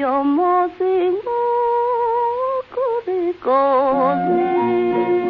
よもしもくびこね